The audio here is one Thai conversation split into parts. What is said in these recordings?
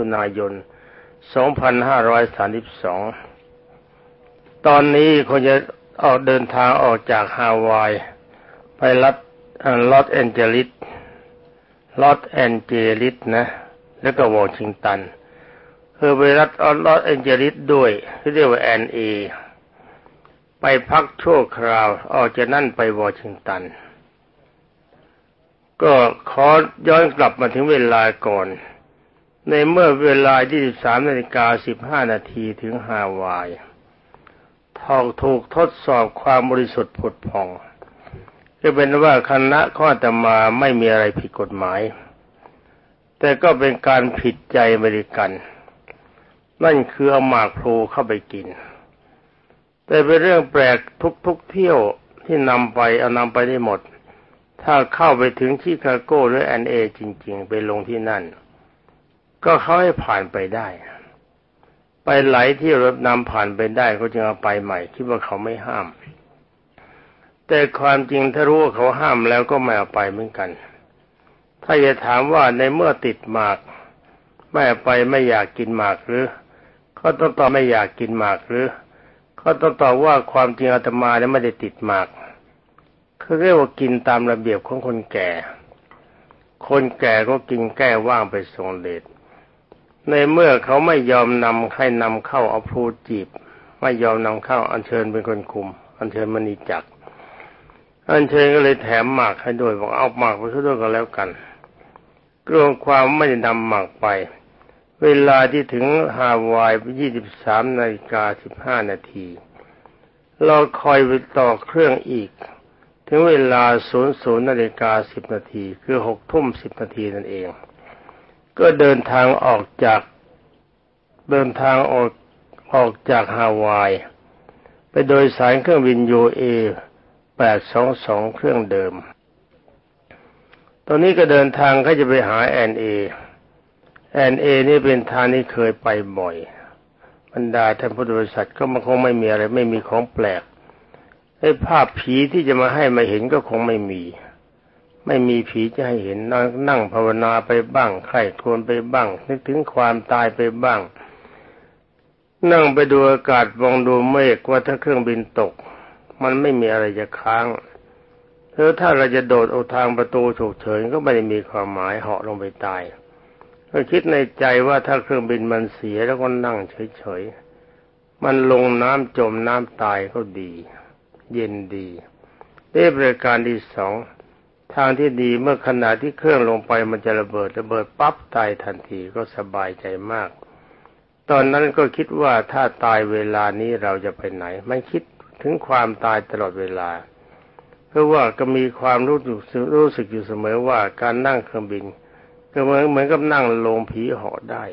ถุนายน 2532 ตอนนี้คณะจะออกเดินทางออกจากฮาวาย ไปรัฐลอสแอนเจลิสลอสแอนเจลิสนะ แล้วก็วอชิงตันคือไปรัฐลอสแอนเจลิสด้วยที่เรียกว่า LA ไปพักชั่วคราวออกจากนั่นไปวอชิงตัน ก็ขอย้อนกลับมาถึงเวลาก่อน ในเมื่อเวลา23นาฬิกา15นาทีถึงฮาวายทองถูกทดสอบความบริสุทธิ์ผุดผ่องก็เป็นว่าคณะข้อตมาไม่มีอะไรผิดกฎหมาย แต่ก็เป็นการผิดใจอเมริกัน นั่นคือเอาหมากพลูเข้าไปกิน แต่เป็นเรื่องแปลกทุกๆเที่ยวที่นำไปเอานำไปได้หมด ถ้าเข้าไปถึงชิคาโกหรือแอนเอจริง ๆ ไปลงที่นั่น ก็เขาให้ผ่านไปได้ ไปไหลที่รถนำผ่านไปได้เขาจึงเอาไปใหม่คิดว่าเขาไม่ห้าม แต่ความจริงถ้ารู้ว่าเขาห้ามแล้วก็ไม่เอาไปเหมือนกัน ถ้าจะถามว่าในเมื่อติดหมากไม่ไปไม่อยากกินหมากหรือเขาต้องตอบไม่อยากกินหมากหรือเขาต้องตอบว่าความจริงอาตมาเนี่ยไม่ได้ติดหมากคือเรียกว่ากินตามระเบียบของคนแก่ คนแก่ก็กินแก้ว่างไปทรงเดช ในเมื่อเขาไม่ยอมนำให้นำเข้าเอาพลูจีบ ไม่ยอมนำเข้าอัญเชิญเป็นคนคุม อัญเชิญมณีจักรอัญเชิญก็เลยแถมหมากให้ด้วยบอกเอาหมากไปด้วยก็แล้วกันกลัวความไม่ได้นำหมากไป เวลาที่ถึงฮาวายยี่สิบสามนาฬิกาสิบห้านาทีเราคอยไปต่อเครื่องอีก ถึงเวลาศูนย์ศูนย์นาฬิกาสิบนาทีคือหกทุ่มสิบนาทีนั่นเอง ก็เดินทางออกจากเดินทางออกออกจากฮาวาย ไปโดยสายเครื่องบินยูเอแปดสองสองเครื่องเดิม ตอนนี้ก็เดินทางก็จะไปหาแอนเอแอนเอนี่เป็นทางที่เคยไปบ่อยบรรดาท่านพุทธบริษัทก็มันคงไม่มีอะไรไม่มีของแปลกไอ้ภาพผีที่จะมาให้มาเห็นก็คงไม่มี ไม่มีผีจะให้เห็นนั่งนั่งภาวนาไปบ้างใคร่ครวญไปบ้าง นึกถึงความตายไปบ้าง นั่งไปดูอากาศมองดูเมฆว่าถ้าเครื่องบินตก มันไม่มีอะไรจะค้างหรือถ้าเราจะโดดเอาทางประตูฉุกเฉินก็ไม่ได้มีความหมายเหาะลงไปตายก็คิดในใจว่าถ้าเครื่องบินมันเสียแล้วก็นั่งเฉยๆ มันลงน้ำจมน้ำตายก็ดี เย็นดีเรื่องรายการที่สอง ทางที่ดีเมื่อขณะที่เครื่องลงไปมันจะระเบิดระเบิดปั๊บตายทันทีก็สบายใจมาก ตอนนั้นก็คิดว่าถ้าตายเวลานี้เราจะไปไหนไม่คิดถึงความตายตลอดเวลา เพราะว่าก็มีความรู้สึกรู้สึกอยู่เสมอว่าการนั่งเครื่องบิน ก็เหมือนเหมือนกับนั่งลงผีเหาะได้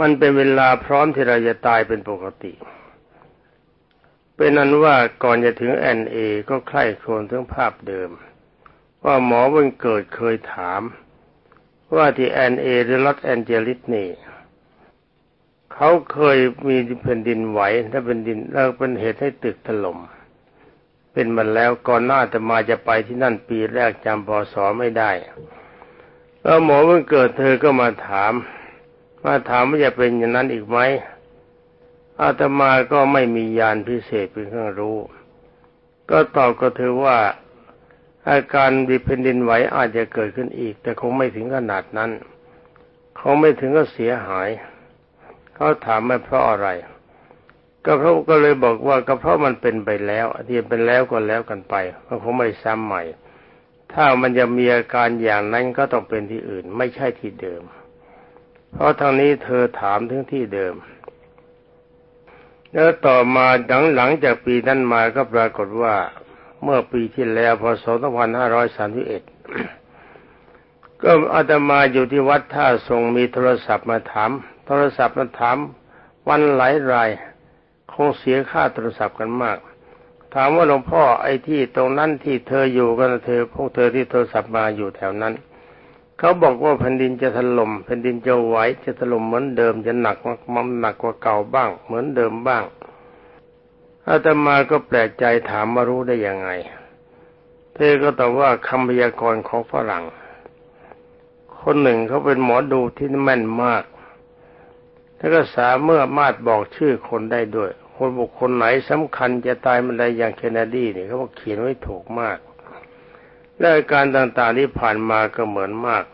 มันเป็นเวลาพร้อมที่เราจะตายเป็นปกติ เป็นนั้นว่าก่อนจะถึงแอนเอก็ใคร่ครวญถึงภาพเดิม ว่าหมอวันเกิดเคยถาม ว่าที่แอนเอหรือลอสแอนเจลิสนี่เขาเคยมีแผ่นดินไหวถ้าเป็นดินแล้วเป็นเหตุให้ตึกถล่มเป็นมาแล้วก่อนหน้าจะมาจะไปที่นั่นปีแรกจำพศไม่ได้แล้วหมอวันเกิดเธอก็มาถาม มาถามว่าจะเป็นอย่างนั้นอีกไหม อาตมาก็ไม่มียานพิเศษเป็นเครื่องรู้ ก็ตอบก็ถือว่าอาการดิเพนดินไหวอาจจะเกิดขึ้นอีก แต่คงไม่ถึงขนาดนั้นเขาไม่ถึงก็เสียหาย เขาถามม่เพราะอะไร ก็เพราะก็เลยบอกว่าก็เพราะมันเป็นไปแล้วที่เป็นแล้วก็แล้วกันไปมันคงไม่ซ้ำใหม่ ถ้ามันจะมีอาการอย่างนั้นก็ต้องเป็นที่อื่น ไม่ใช่ที่เดิม เพราะทางนี้เธอถามถึงที่เดิม แล้วต่อมาหลังหลังจากปีนั้นมาก็ปรากฏว่าเมื่อปีที่แล้วพศ2531ก็อาตมาอยู่ที่วัดท่าทรงมีโทรศัพท์มาถาม โทรศัพท์มาถามวันหลายรายคงเสียค่าโทรศัพท์กันมาก ถามว่าหลวงพ่อไอ้ที่ตรงนั้นที่เธออยู่กันเธอพวกเธอที่โทรศัพท์มาอยู่แถวนั้น เขาบอกว่าแผ่นดินจะถล่มแผ่นดินจะไหวจะถล่มเหมือนเดิมจะหนักมันหนักกว่าเก่าบ้าง เหมือนเดิมบ้างอาตมาก็แปลกใจถามมารู้ได้ยังไง เธอก็ตอบว่าคำพยากรณ์ของฝรั่ง คนหนึ่งเขาเป็นหมอดูที่แม่นมากแล้วก็สามารถบอกชื่อคนได้ด้วย คนบุคคลไหนสำคัญจะตายเมันใดอย่างเคนเนดีนี่เขาบอกเขียนไว้ถูกมาก และการต่างๆที่ผ่านมาก็เหมือนมาก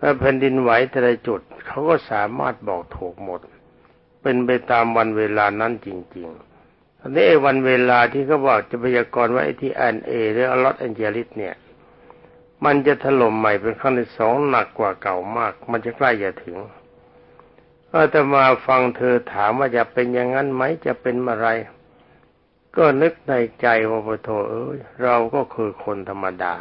และแผ่นดินไหวแต่ละจุดเขาก็สามารถบอกถูกหมด เป็นไปตามวันเวลานั้นจริงๆอันนี้วันเวลาที่เขาบอกจะพยากรณ์ว่าไอ้ที่ LA หรือลอสแอนเจลิสเนี่ย มันจะถล่มใหม่เป็นครั้งที่สองหนักกว่าเก่ามาก มันจะใกล้จะถึงอาตมาฟังเธอถามว่าจะเป็นอย่างนั้นไหมจะเป็นอะไร ก็นึกในใจว่าพุทโธ่เอ้ยเราก็คือคนธรรมดา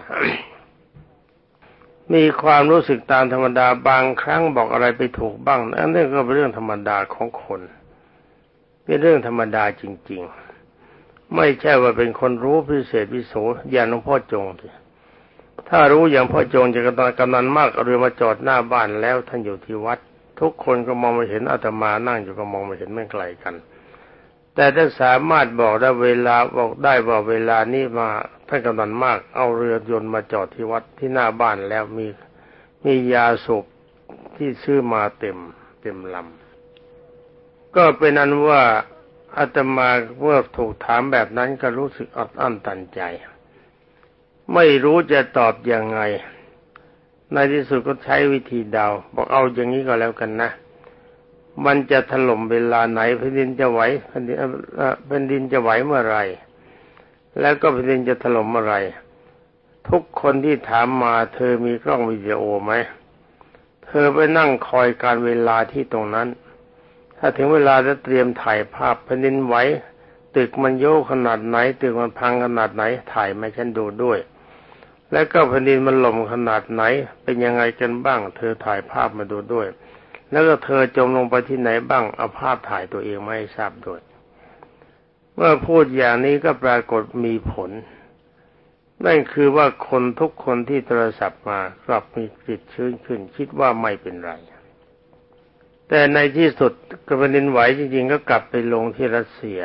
มีความรู้สึกตามธรรมดาบางครั้งบอกอะไรไปถูกบ้างอันนี้ก็เป็นเรื่องธรรมดาของคนเป็นเรื่องธรรมดาจริง ๆ ไม่ใช่ว่าเป็นคนรู้พิเศษพิโสอย่างหลวงพ่อจงสิถ้ารู้อย่างพ่อจงจะกำนันกำนันมากเรือมาจอดหน้าบ้านแล้วท่านอยู่ที่วัด ทุกคนก็มองไม่เห็นอาตมานั่งอยู่ก็มองไม่เห็นไม่ไกลกัน แต่ถ้าสามารถบอกได้เวลาบอกได้ว่าเวลานี้มาท่านกำนันมากเอาเรือยนต์มาจอดที่วัดที่หน้าบ้านแล้วมีมียาสูบที่ซื้อมาเต็มเต็มลำก็เป็นนั้นว่าอาตมาเมื่อถูกถามแบบนั้นก็รู้สึกอัดอั้นตันใจ ไม่รู้จะตอบยังไง ในที่สุดก็ใช้วิธีเดาบอกเอาอย่างนี้ก็แล้วกันนะ มันจะถล่มเวลาไหนแผ่นดินจะไหวแผ่นดินแผ่นดินจะไหวเมื่อไรแล้วก็แผ่นดินจะถล่มเมื่อไรทุกคนที่ถามมา เธอมีกล้องวิดีโอไหมเธอไปนั่งคอยการเวลาที่ตรงนั้น ถ้าถึงเวลาจะเตรียมถ่ายภาพแผ่นดินไหวตึกมันโยกขนาดไหน ตึกมันพังขนาดไหนถ่ายมาฉันดูด้วย แล้วก็แผ่นดินมันหล่มขนาดไหน เป็นยังไงกันบ้าง เธอถ่ายภาพมาดูด้วย แล้วก็เธอจมลงไปที่ไหนบ้างเอาภาพถ่ายตัวเองมาให้ทราบด้วยเมื่อพูดอย่างนี้ก็ปรากฏมีผล นั่นคือว่าคนทุกคนที่โทรศัพท์มากลับมีจิตชื้นขึ้น คิดว่าไม่เป็นไร แต่ในที่สุดกระดินไหวจริงๆ ก็กลับไปลงที่รัสเซีย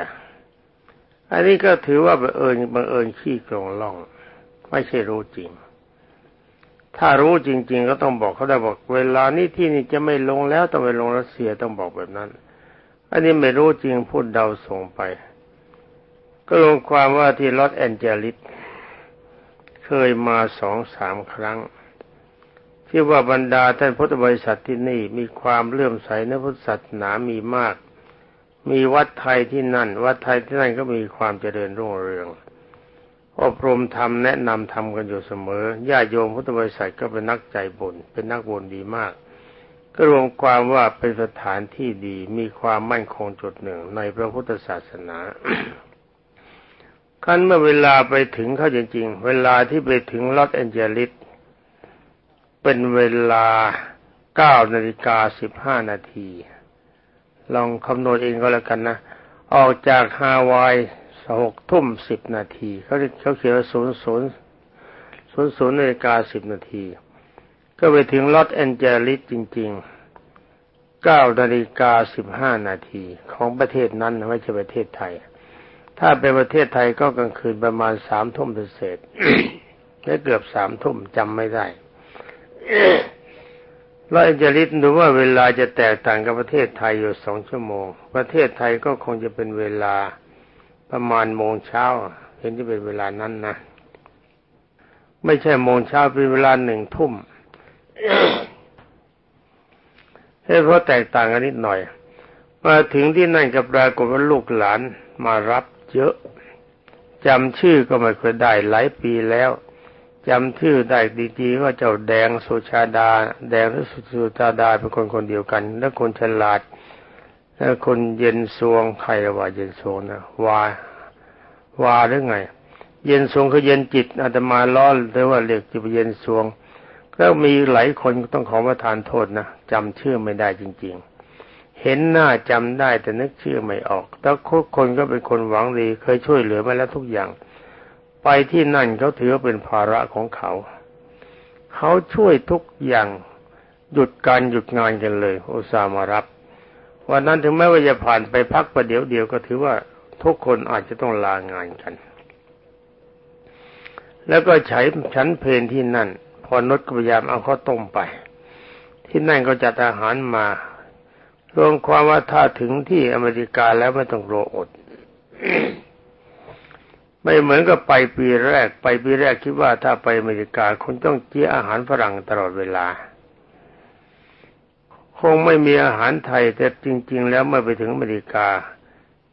อันนี้ก็ถือว่าบังเอิญบังเอิญขี้กลงล่อง ไม่ใช่รู้จริง ถ้ารู้จริง ๆ ก็ต้องบอกเขาได้บอก เวลานี้ที่นี่จะไม่ลงแล้วต้องไปลงรัสเซียต้องบอกแบบนั้น อันนี้ไม่รู้จริงพูดเดาส่งไป ก็ลงความว่าที่ลอสแอนเจลิสเคยมาสองสามครั้งที่ว่าบรรดาท่านพุทธบริษัทที่นี่มีความเลื่อมใสในพุทธศาสนามีมาก มีวัดไทยที่นั่น วัดไทยที่นั่นก็มีความเจริญรุ่งเรือง อบรมธรรมแนะนำธรรมกันอยู่เสมอญาติโยมพุทธบริษัทก็เป็นนักใจบุญเป็นนักบุญดีมาก ก็รวมความว่าเป็นสถานที่ดีมีความมั่นคงจุดหนึ่งในพระพุทธศาสนาขั้นเมื่อเวลาไปถึงเขาจริงๆ เวลาที่ไปถึงลอสแอนเจลิสเป็นเวลาเก้านาฬิกาสิบห้านาที ลองคำนวณเองก็แล้วกันนะ ออกจากฮาวาย หกทุ่มสิบนาทีเขาเขาเขียนว่าศูนย์ศูนย์ศูนย์ศูนย์นาฬิกาสิบนาที ก็ไปถึงลอสแอนเจลิสจริงๆเก้านาฬิกาสิบห้านาทีของประเทศนั้นไม่ใช่ประเทศไทย ถ้าเป็นประเทศไทยก็กลางคืนประมาณสามทุ่มเศษได้เกือบสามทุ่มจำไม่ได้ลอตเราจะริดดูว่าเวลาจะแตกต่างกับประเทศไทยอยู่สองชั่วโมง ประเทศไทยก็คงจะเป็นเวลา ประมาณโมงเช้าเห็นที่เป็นเวลานั้นนะไม่ใช่โมงเช้าเป็นเวลาหนึ่งทุ่มเพราะแตกต่างกันนิดหน่อย มาถึงที่นั่นกับปรากฏว่าลูกหลานมารับเยอะจำชื่อก็ไม่เคยได้หลายปีแล้วจำชื่อได้ดีๆว่าเจ้าแดงสุชาดา แดงและสุชาดาเป็นคนคนเดียวกัน และคนฉลาด และคนเย็นสวงใครว่าเย็นสวงนะวาวาหรือไง เย็นสวงคือเย็นจิตอาตมาล้อแต่ว่าเรียกจิตเย็นสวงแล้วมีหลายคนต้องขอประทานโทษนะจำชื่อไม่ได้จริง ๆ เห็นหน้าจำได้แต่นึกชื่อไม่ออกแต่คนก็เป็นคนหวังดีเคยช่วยเหลือมาแล้วทุกอย่าง ไปที่นั่นเขาถือว่าเป็นภาระของเขา เขาช่วยทุกอย่างหยุดการหยุดงานกันเลยอุตส่าห์มารับ วันนั้นถึงแม้ว่าจะผ่านไปพักประเดี๋ยวเดียวก็ถือว่าทุกคนอาจจะต้องลางานกัน แล้วก็ใช้ชั้นเพลนที่นั่น พอนดก็พยายามเอาข้าวต้มไป ที่นั่นก็จัดอาหารมารวมความว่าถ้าถึงที่อเมริกาแล้วไม่ต้องรออด ไม่เหมือนกับไปปีแรก ไปปีแรกคิดว่าถ้าไปอเมริกาคงต้องเจียอาหารฝรั่งตลอดเวลา คงไม่มีอาหารไทยแต่จริง ๆ แล้วเมื่อไปถึงอเมริกา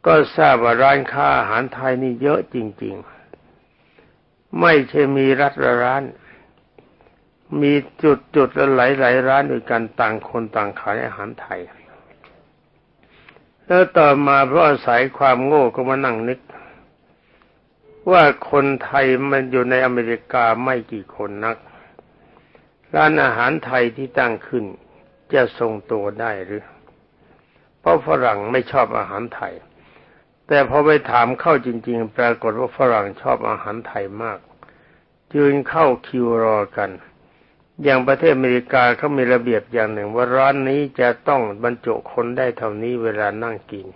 ก็ทราบว่าร้านค้าอาหารไทยนี่เยอะจริง ๆ ไม่ใช่มีรัฐละร้าน มีจุดจุดละหลายหลายร้านด้วยกันต่างคนต่างขายอาหารไทย แล้วต่อมาเพราะอาศัยความโง่ก็มานั่งนึก ว่าคนไทยมันอยู่ในอเมริกาไม่กี่คนนักร้านอาหารไทยที่ตั้งขึ้น จะทรงตัวได้หรือเพราะฝรั่งไม่ชอบอาหารไทย แต่พอไปถามเข้าจริง ๆ ปรากฏว่าฝรั่งชอบอาหารไทยมากยืนเข้าคิวรอกัน อย่างประเทศอเมริกาเขามีระเบียบอย่างหนึ่ง ว่าร้านนี้จะต้องบรรจุคนได้เท่านี้เวลานั่งกิน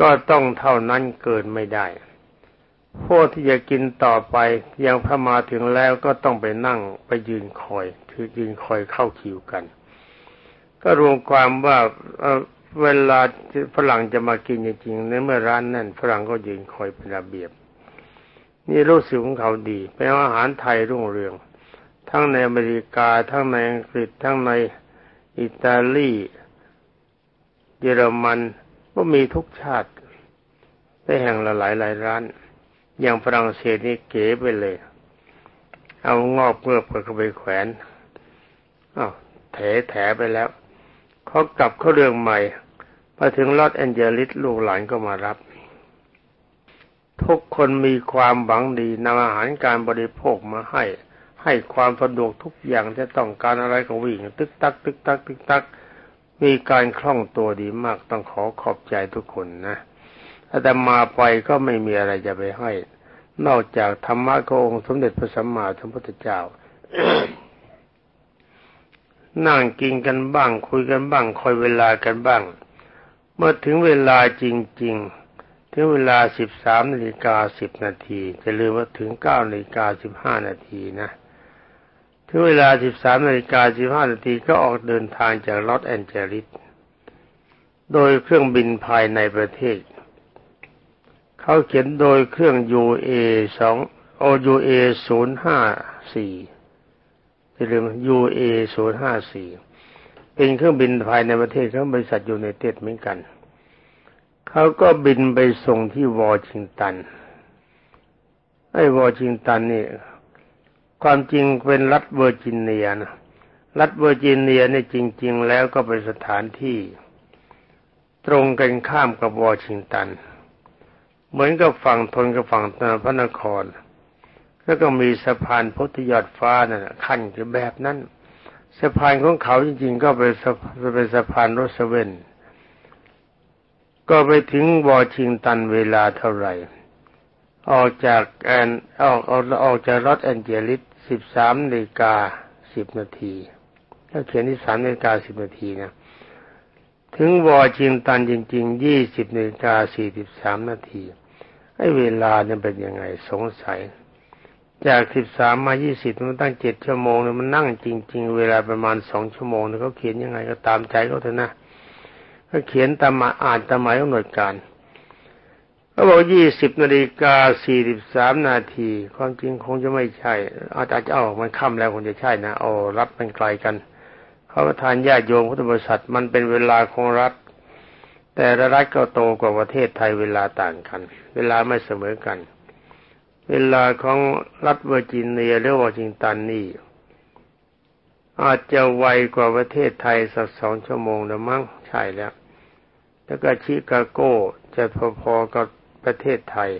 ก็ต้องเท่านั้นเกินไม่ได้พวกที่จะกินต่อไปยังพอมาถึงแล้วก็ต้องไปนั่งไปยืนคอยคือยืนคอยเข้าคิวกัน ก็รวมความว่าเวลาฝรั่งจะมากินจริงๆในเมื่อร้านนั่นฝรั่งก็ยืนคอยเป็นระเบียบ นี่รู้สึกของเขาดีเป็นอาหารไทยรุ่งเรือง ทั้งในอเมริกาทั้งในอังกฤษทั้งในอิตาลีเยอรมันก็มีทุกชาติได้แห่งละหลายหลายร้าน อย่างฝรั่งเศสนี่เก๋ไปเลย เอางอกเงือบเข้าไปแขวนอ้าวแถแถไปแล้ว เขากลับเขาเรื่องใหม่พอถึงลอสแอนเจลิสลูกหลานก็มารับ ทุกคนมีความหวังดีนำอาหารการบริโภคมาให้ ให้ความสะดวกทุกอย่างจะต้องการอะไรก็วิ่งตึกตักตึกตักตึกตักมีการคล่องตัวดีมากต้องขอขอบใจทุกคนนะแต่มาไปก็ไม่มีอะไรจะไปให้ นอกจากธรรมะขององค์สมเด็จพระสัมมาสัมพุทธเจ้า นั่งกินกันบ้าง คุยกันบ้าง คอยเวลากันบ้าง เมื่อถึงเวลาจริง ๆ ถึงเวลาสิบสามนาฬิกาสิบนาทีจะลืมว่าถึงเก้านาฬิกาสิบห้านาทีนะ ถึงเวลา13นาฬิกา15นาทีก็ออกเดินทางจากลอสแอนเจลิสโดยเครื่องบินภายในประเทศ เขาเขียนโดยเครื่อง UA 2โอ UA 054 อย่าลืม UA 054เป็นเครื่องบินภายในประเทศของบริษัทยูไนเต็ดเหมือนกัน เขาก็บินไปส่งที่วอชิงตัน ไอ้วอชิงตันนี่ความจริงเป็นรัฐเวอร์จิเนียนะ รัฐเวอร์จิเนียนี่จริง ๆ แล้วก็เป็นสถานที่ ตรงกันข้ามกับวอชิงตัน เหมือนกับฝั่งธนกับฝั่งพระนคร แล้วก็มีสะพานพุทธยอดฟ้านั่นคั่นคือแบบนั้นสะพานของเขาจริงๆ ก็เป็นเป็นสะพาน Rooseveltก็ไปถึงวอชิงตันเวลาเท่าไหร่ ออกจากแอนออกออกออกจากลอสแอนเจลิสสิบสามนาฬิกาสิบนาทีถ้าเขียนที่สามนาฬิกาสิบนาทีนะ ถึงวอชิงตันจริงๆยี่สิบนาฬิกาสี่สิบสามนาทีไอ้เวลาเนี่ยเป็นยังไงสงสัย จากสิบสามมายี่สิบมันตั้งเจ็ดชั่วโมงเนี่ยมันนั่งจริง ๆ เวลาประมาณสองชั่วโมงเนี่ยเขาเขียนยังไงก็ตามใจเขาเถอะนะเขาเขียนตามมาอ่านตามหมายกำหนดการเขาบอกยี่สิบนาฬิกาสี่สิบสามนาทีความจริงคงจะไม่ใช่ อาจารย์จะเอามันค่ำแล้วคงจะใช่นะโอ้รับมันไกลกันเขาประทานญาติโยมพุทธบริษัทมันเป็นเวลาของรัฐ แต่ละรัฐก็โตกว่าประเทศไทยเวลาต่างกัน เวลาไม่เสมอกัน เวลาของรัฐเวอร์จิเนียหรือวอชิงตันนี่ อาจจะไวกว่าประเทศไทยสักสองชั่วโมงนะมั้งใช่แล้ว แล้วก็ชิคาโกจะพอๆกับประเทศไทย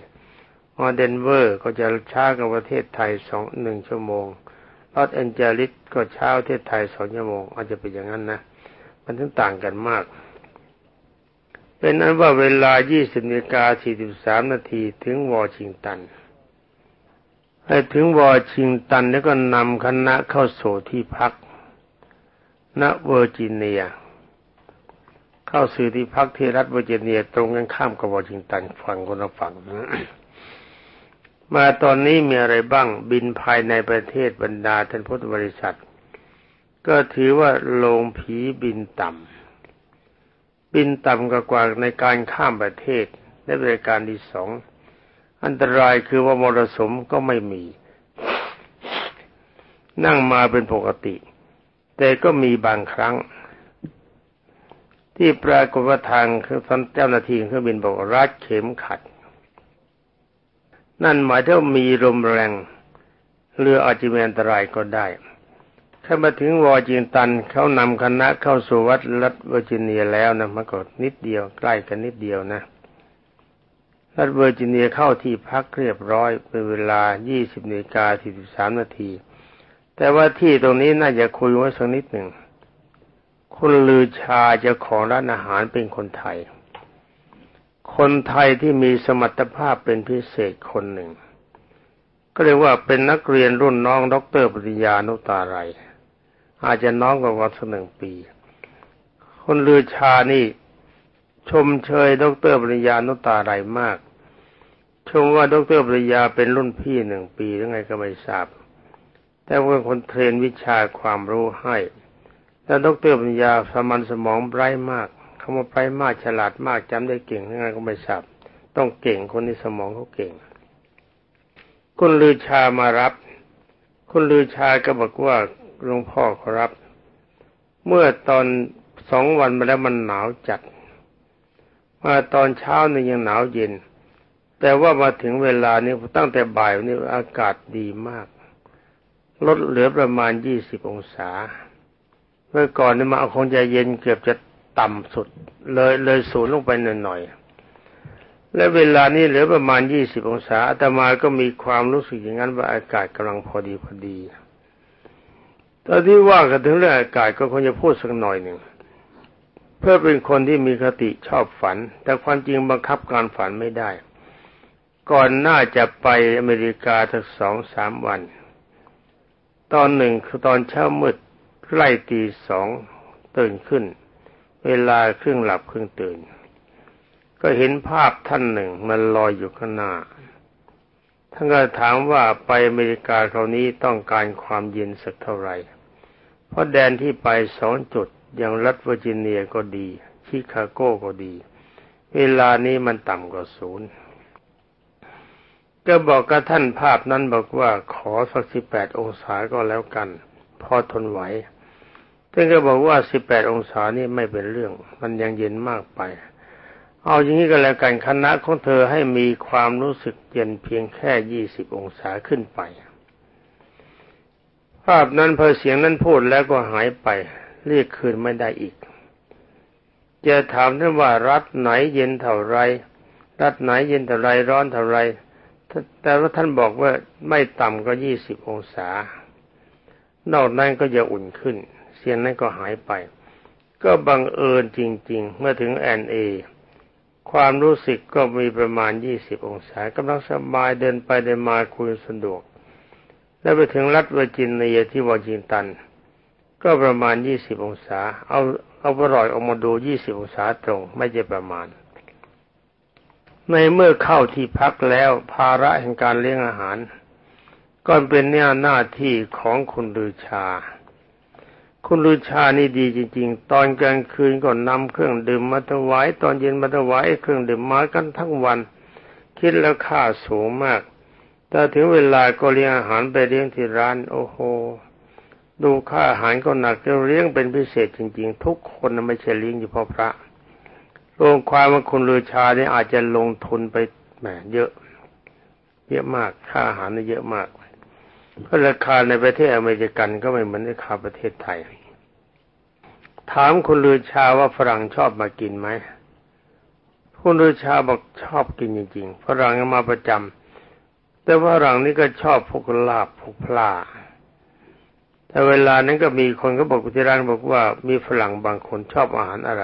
เออเดนเวอร์ก็จะช้ากว่าประเทศไทยสองหนึ่งชั่วโมงลอสแอนเจลิสก็ช้าประเทศไทยสองชั่วโมง อาจจะเป็นอย่างนั้นนะ มันถึงต่างกันมากเป็นอันว่าเวลา 20นาฬิกา43นาทีถึงวอชิงตัน ให้ถึงวอชิงตันแล้วก็นำคณะเข้าสู่ที่พัก ณ เวอร์จิเนีย เข้าสื่ที่พักที่รัฐเวอร์จิเนีย ตรงกันข้ามกับวอชิงตันฝั่งคนละฝั่งมาตอนนี้มีอะไรบ้างบินภายในประเทศบรรดาท่านพุทธบริษัท ก็ถือว่าโลงผีบินต่ำบินต่ำกว่าในการข้ามประเทศและบริการที่สอง อันตรายคือว่ามรสุมก็ไม่มี นั่งมาเป็นปกติ แต่ก็มีบางครั้ง ที่ปรากฏว่าทางคือเจ้าหน้าที่เครื่องบินบอกรัดเข็มขัด นั่นหมายถึงมีลมแรงเรืออาจจะมีอันตรายก็ได้ถ้ามาถึงวอจิงตันเขานำคณะเข้าสู่วัดรัฐเวอร์จิเนียแล้วนะมันก็นิดเดียวใกล้กันนิดเดียวนะ รัฐเวอร์จิเนียเข้าที่พักเรียบร้อยเป็นเวลา 20นาฬิกา43นาที แต่ว่าที่ตรงนี้น่าจะคุยไว้สักนิดหนึ่งคุณลือชาเจ้าของร้านอาหารเป็นคนไทย คนไทยที่มีสมรรถภาพเป็นพิเศษคนหนึ่ง ก็เรียกว่าเป็นนักเรียนรุ่นน้องด็อกเตอร์ปริญญานุตาลัยอาจจะน้องกว่าวันสักหนึ่งปี คนลือชานี่ ชมเชยดรปริญญานุตาไรมาก ชมว่าดรปริญญาเป็นรุ่นพี่หนึ่งปียังไงก็ไม่ทราบ แต่ว่าคนเทรนวิชาความรู้ให้แต่ดรปริญญาสมันสมองไร้มากคำว่าไร้มากฉลาดมากจำได้เก่งยังไงก็ไม่ทราบ ต้องเก่งคนที่สมองเขาเก่ง คุณลือชามารับ คุณลือชาก็บอกว่าหลวงพ่อครับ เมื่อตอนสองวันมาแล้วมันหนาวจัด มาตอนเช้านี่ยังหนาวเย็น แต่ว่ามาถึงเวลานี้ตั้งแต่บ่ายนี่อากาศดีมาก ลดเหลือประมาณยี่สิบองศา เมื่อก่อนนี่มาคงจะเย็นเกือบจะต่ำสุด เลยเลยสูงลงไปหน่อยๆและเวลานี้เหลือประมาณยี่สิบองศาอาตมาก็มีความรู้สึกอย่างนั้นว่าอากาศกำลังพอดีพอดีตอนที่ว่ากันถึงเรื่องอากาศก็คงจะพูดสักหน่อยหนึ่ง เพื่อเป็นคนที่มีคติชอบฝัน แต่ความจริงบังคับการฝันไม่ได้ ก่อนหน้าจะไปอเมริกาทั้งสองสามวัน ตอนหนึ่งคือตอนเช้ามืดใกล้ตีสองตื่นขึ้น เวลาครึ่งหลับครึ่งตื่น ก็เห็นภาพท่านหนึ่งมันลอยอยู่ข้างหน้าท่านก็ถามว่าไปอเมริกาคราวนี้ต้องการความเย็นสักเท่าไหร่ เพราะแดนที่ไปสองจุด อย่างรัฐเวอร์จิเนียก็ดี ชิคาโกก็ดี เวลานี้มันต่ำกว่าศูนย์ก็บอกกับท่านภาพนั้นบอกว่าขอสักสิบแปดองศาก็แล้วกัน พอทนไหวท่านก็บอกว่าสิบแปดองศานี่ไม่เป็นเรื่อง มันยังเย็นมากไป เอาอย่างนี้ก็แล้วกันคณะของเธอให้มีความรู้สึกเย็นเพียงแค่ยี่สิบองศาขึ้นไป ภาพนั้นพอเสียงนั้นพูดแล้วก็หายไป เรียกคืนไม่ได้อีก จะถามท่านว่ารัฐไหนเย็นเท่าไร รัฐไหนเย็นเท่าไรร้อนเท่าไร แต่ว่าท่านบอกว่าไม่ต่ำก็ยี่สิบองศา นอกนั้นก็จะอุ่นขึ้น เสียงนั้นก็หายไป ก็บังเอิญจริง ๆ เมื่อถึงแอนเอความรู้สึกก็มีประมาณยี่สิบองศากำลังสบายเดินไปเดินมาคุยสะดวก แล้วไปถึงรัฐเวอร์จิเนียที่วอชิงตัน ก็ประมาณยี่สิบองศา เอาเอาปรอยออกมาดูยี่สิบองศาตรง ไม่ใช่ประมาณ ในเมื่อเข้าที่พักแล้วภาระแห่งการเลี้ยงอาหาร ก็เป็นเนี่ยหน้าที่ของคุณลือชา คุณลุชานี่ดีจริง ๆ ตอนกลางคืนก็นำเครื่องดื่มมาถวายตอนเย็นมาถวายเครื่องดื่มมากันทั้งวัน คิดแล้วค่าสูงมากแต่ถึงเวลาก็เลี้ยงอาหารไปเลี้ยงที่ร้าน โอ้โห ดูค่าอาหารก็หนักจะเลี้ยงเป็นพิเศษจริง ๆ ทุกคนไม่ใช่เลี้ยงเฉพาะพระรวมความว่าคุณลือชาเนี่ยอาจจะลงทุนไปแหมเยอะ เยอะมากค่าอาหารเนี่ยเยอะมากเพราะราคาในประเทศอเมริกันก็ไม่เหมือนราคาประเทศไทย ถามคุณลือชาว่าฝรั่งชอบมากินไหมคุณลือชาบอกชอบกินจริงๆฝรั่งมาประจำแต่ว่าฝรั่งนี่ก็ชอบพวกลาบพวกพลา แต่เวลานั้นก็มีคนก็บอกที่ร้านบอกว่ามีฝรั่งบางคนชอบอาหารอะไร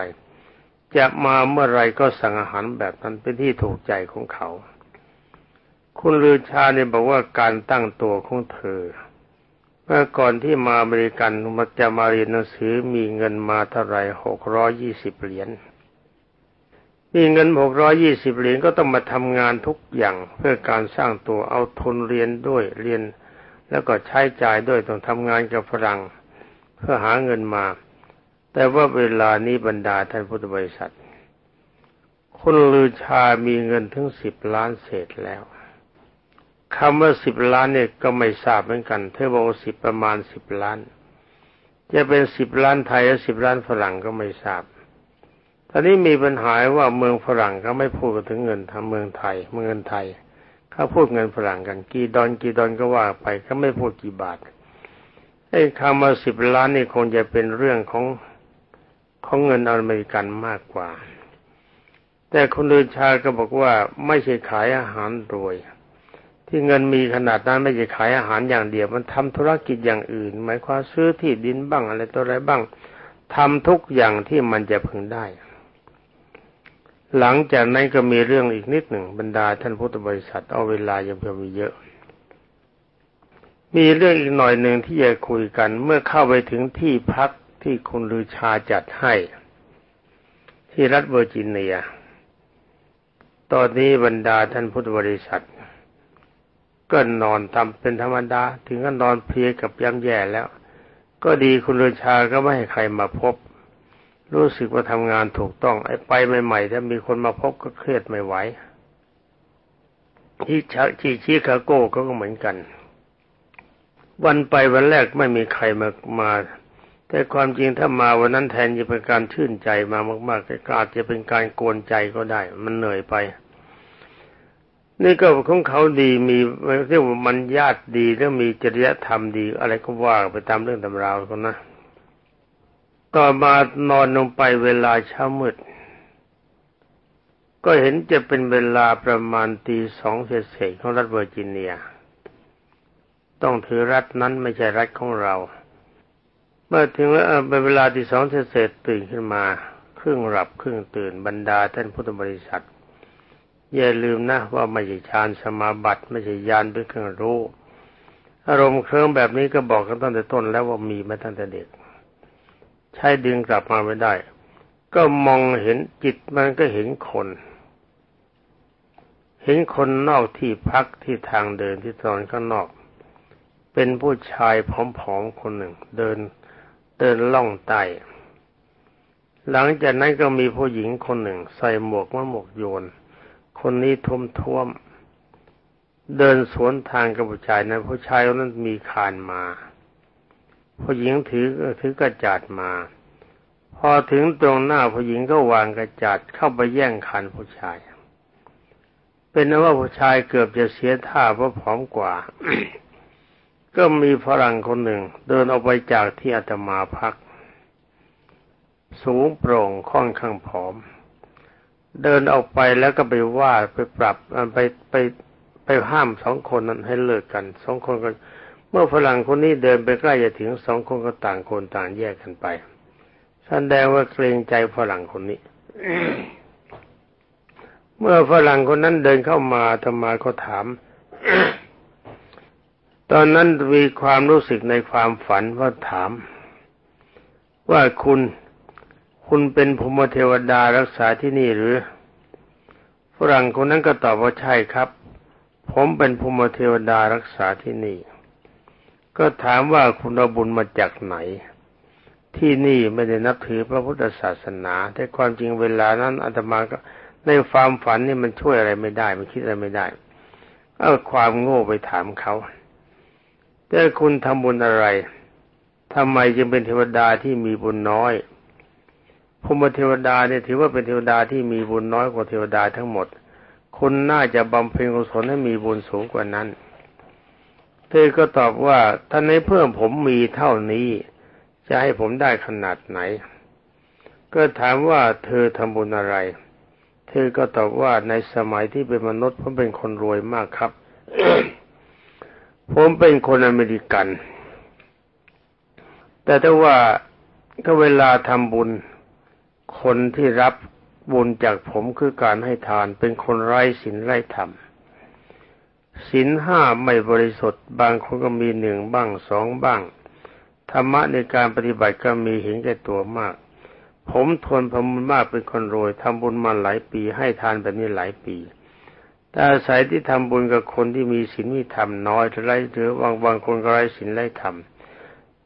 จะมาเมื่อไรก็สั่งอาหารแบบนั้นเป็นที่ถูกใจของเขา คุณลือชาเนี่ยบอกว่าการตั้งตัวของเธอเมื่อก่อนที่มาอเมริกันมาจะมาเรียนหนังสือมีเงินมาเท่าไรหกร้อยี่สิบเหรียญมีเงินหกร้อยี่สิบเหรียญก็ต้องมาทำงานทุกอย่างเพื่อการสร้างตัวเอาทุนเรียนด้วยเรียน แล้วก็ใช้จ่ายด้วยต้องทำงานกับฝรั่งเพื่อหาเงินมา แต่ว่าเวลานี้บรรดาท่านพุทธบริษัทคุณลือชามีเงินถึงสิบล้านเศษแล้วคำว่าสิบล้านเนี่ยก็ไม่ทราบเหมือนกันเธอบอกสิบประมาณสิบล้าน จะเป็นสิบล้านไทยหรือสิบล้านฝรั่งก็ไม่ทราบตอนนี้มีปัญหาว่าเมืองฝรั่งเขาไม่พูดถึงเงินทำเมืองไทยเมืองไทย เขาพูดเงินฝรั่งกัน กี่ดอนกี่ดอนก็ว่าไปเขาไม่พูดกี่บาทไอ้คำว่าสิบล้านนี่คงจะเป็นเรื่องของของเงินอเมริกันมากกว่า แต่คุณลือชาก็บอกว่าไม่ใช่ขายอาหารรวย ที่เงินมีขนาดนั้นไม่ใช่ขายอาหารอย่างเดียว มันทำธุรกิจอย่างอื่น หมายความซื้อที่ดินบ้างอะไรตัวอะไรบ้างทำทุกอย่างที่มันจะพึงได้ หลังจากนั้นก็มีเรื่องอีกนิดหนึ่งบรรดาท่านพุทธบริษัทเอาเวลายังเพิ่มมีเยอะ มีเรื่องอีกหน่อยหนึ่งที่จะคุยกันเมื่อเข้าไปถึงที่พักที่คุณลือชาจัดให้ ที่รัฐเวอร์จิเนีย ตอนนี้บรรดาท่านพุทธบริษัท ก็นอนทำเป็นธรรมดา ถึงก็นอนเพลียกับย่ำแย่แล้ว ก็ดีคุณเรชาก็ไม่ให้ใครมาพบ รู้สึกว่าทำงานถูกต้อง ไอ้ไปใหม่ๆถ้ามีคนมาพบก็เครียดไม่ไหวที่ชาที่ชิคาโก้เขาก็เหมือนกัน วันไปวันแรกไม่มีใครมามา แต่ความจริงถ้ามาวันนั้นแทนจะเป็นการชื่นใจมามากๆก็อาจจะเป็นการโกนใจก็ได้ มันเหนื่อยไป นี่ก็ของเขาดีมีเรียกว่ามันญาติดีแล้วมีจริยธรรมดี อะไรก็ว่าไปตามเรื่องตำราวกันนะ ต่อมานอนลงไปเวลาเช้ามืด ก็เห็นจะเป็นเวลาประมาณตีสองเศษของรัฐเวอร์จิเนีย ต้องถือรัฐนั้นไม่ใช่รัฐของเรา เมื่อถึงเวลาที่สองเศษตื่นขึ้นมาครึ่งหลับครึ่งตื่นบรรดาท่านพุทธบริษัท อย่าลืมนะว่าไม่ใช่ฌานสมาบัติไม่ใช่ญาณเป็นเครื่องรู้ อารมณ์เครื่องแบบนี้ก็บอกกันตั้งแต่ต้นแล้วว่ามีมาตั้งแต่เด็ก ใช้ดึงกลับมาไม่ได้ ก็มองเห็นจิตมันก็เห็นคน เห็นคนนอกที่พักที่ทางเดินที่ตอนข้างนอก เป็นผู้ชายผอมๆคนหนึ่ง เดินเดินล่องใต้หลังจากนั้นก็มีผู้หญิงคนหนึ่ง ใส่หมวกมะหมวกโยน คนนี้ทุ่มท่วมเดินสวนทางกับผู้ชายนะผู้ชายคนนั้นมีคานมา ผู้หญิงถือถือกระจาดมา พอถึงตรงหน้าผู้หญิงก็วางกระจาดเข้าไปแย่งคันผู้ชาย เป็นนว่าผู้ชายเกือบจะเสียท่าเพราะผอมกว่า ก็มีฝรั่งคนหนึ่ง เดินออกไปจากที่อาตมาพัก สูงโปร่งค่อนข้างผอม เดินออกไปแล้วก็ไปว่าไปปรับไปไปไปห้ามสองคนนั้นให้เลิกกันสองคนก็ เมื่อฝรั่งคนนี้เดินไปใกล้จะถึงสองคนก็ต่างคนต่างแยกกันไปแสดงว่าเกรงใจฝรั่งคนนี้ เมื่อฝรั่งคนนั้นเดินเข้ามาธรรมาก็ถาม ตอนนั้นมีความรู้สึกในความฝันว่าถาม ว่าคุณคุณเป็นภูมิเทวดารักษาที่นี่หรือ ฝรั่งคนนั้นก็ตอบว่าใช่ครับ ผมเป็นภูมิเทวดารักษาที่นี่ ก็ถามว่าคุณเอาบุญมาจากไหน ที่นี่ไม่ได้นับถือพระพุทธศาสนาแต่ความจริงเวลานั้นอาตมาก็ในความฝันนี่มันช่วยอะไรไม่ได้ มันคิดอะไรไม่ได้ เอาความโง่ไปถามเขาแต่คุณทำบุญอะไรทำไมจึงเป็นเทวดาที่มีบุญน้อยพรมเทวดาเนี่ยถือว่าเป็นเทวดาที่มีบุญน้อยกว่าเทวดาทั้งหมด คุณน่าจะบำเพ็ญกุศลให้มีบุญสูงกว่านั้น เธอก็ตอบว่าท่านในเพื่อนผมมีเท่านี้ จะให้ผมได้ขนาดไหน ก็ถามว่าเธอทำบุญอะไร เธอก็ตอบว่าในสมัยที่เป็นมนุษย์ผมเป็นคนรวยมากครับ ผมเป็นคนอเมริกัน แต่ถ้าว่าก็เวลาทำบุญ คนที่รับบุญจากผมคือการให้ทานเป็นคนไร้ศีลไร้ธรรม ศีลห้าไม่บริสุทธิ์บางคนก็มีหนึ่งบ้างสองบ้าง ธรรมะในการปฏิบัติก็มีเห็นแก่ตัวมาก ผมทนพมุญมากเป็นคนรวยทำบุญมาหลายปีให้ทานแบบนี้หลายปีแต่อาศัยที่ทำบุญกับคนที่มีศีลมีธรรมน้อยหรือไรหรือบางบางคนก็ไร้ศีลไร้ธรรม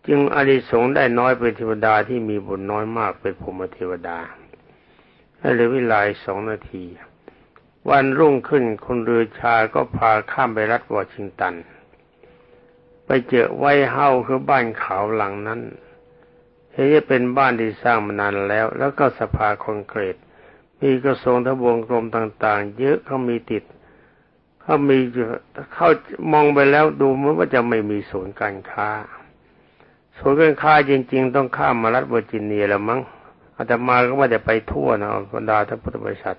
จึงอานิสงส์ได้น้อยเป็นเทวดาที่มีบุญน้อยมากเป็นภูมิเทวดาให้เหลือเวลาสองนาที วันรุ่งขึ้นคุณเรือชาก็พาข้ามไปรัฐวอชิงตัน ไปเจอไวเฮาคือบ้านขาวหลังนั้นเห็นจะเป็นบ้านที่สร้างมานานแล้ว แล้วก็สภาคอนกรีตมีกระทรวงทบวงกรมต่าง ๆ เยอะเขามีติดเขามีเข้ามองไปแล้วดูเหมือนว่าจะไม่มีศูนย์การค้าศูนย์การค้าจริง ๆ ต้องข้ามมารัฐเวอร์จิเนียแล้วมั้งอาตมาก็ไม่ได้ไปทั่วนะบรรดาท่านพุทธบริษัท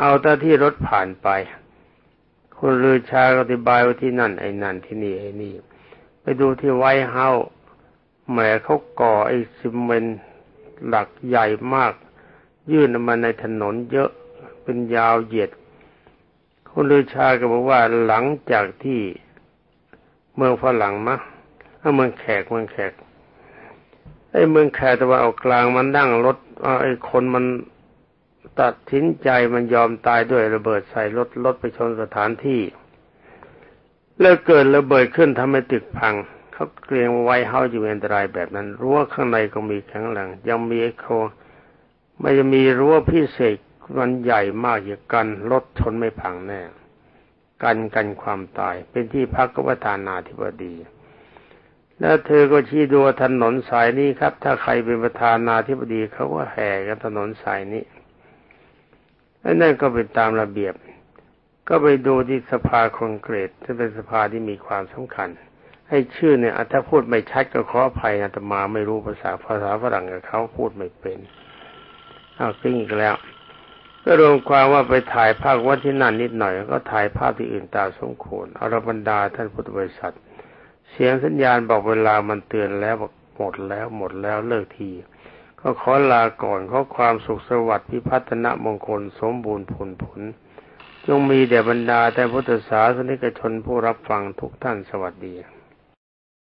เอาแต่ที่รถผ่านไปคุณลือชาอธิบายว่าที่นั่นไอ้นั่นที่นี่ไอ้นี่ ไปดูที่ White House แหมเขาก่อไอ้ซีเมนต์หลักใหญ่มาก ยื่นมาในถนนเยอะเป็นยาวเหยียดคุณลือชาก็บอกว่าหลังจากที่เมืองฝรั่งมะเมืองแขกเมืองแขกไอ้เมืองแขกตะวันออกกลางมันนั่งรถไอ้คนมัน ตัดสินใจมันยอมตายด้วยระเบิดใส่รถรถไปชนสถานที่ แล้วเกิดระเบิดขึ้นทำให้ตึกพังเขาเกรงไว้เฮาอยู่อันตรายแบบนั้น รั้วข้างในก็มีแข็งแรงยังมีไอ้โคไม่จะมีรั้วพิเศษมันใหญ่มากอย่างกันรถชนไม่พังแน่กันกันความตาย เป็นที่พักกประธานาธิบดีแล้วเธอก็ชี้ดูถนนสายนี้ครับ ถ้าใครเป็นประธานาธิบดีเขาก็แห่กันถนนสายนี้ และนั่นก็เป็นตามระเบียบ ก็ไปดูที่สภาคอนเกรีตที่เป็นสภาที่มีความสำคัญ ให้ชื่อเนี่ยถ้าพูดไม่ชัดก็ขออภัยอาตมาไม่รู้ภาษาภาษาฝรั่งกับเขาพูดไม่เป็นเอาซิ่งอีกแล้ว ก็รวมความว่าไปถ่ายภาพวัดที่นั่นนิดหน่อย ก็ถ่ายภาพที่อื่นตามสมควรอรบรรดาท่านพุทธบริษัท เสียงสัญญาณบอกเวลามันเตือนแล้วบอกหมดแล้วหมดแล้วเลิกที ก็ขอลาก่อนขอความสุขสวัสดิ์พิพัฒนมงคลสมบูรณ์ผลผล จงมีแด่บรรดาแต่พุทธศาสนิกชนผู้รับฟังทุกท่านสวัสดี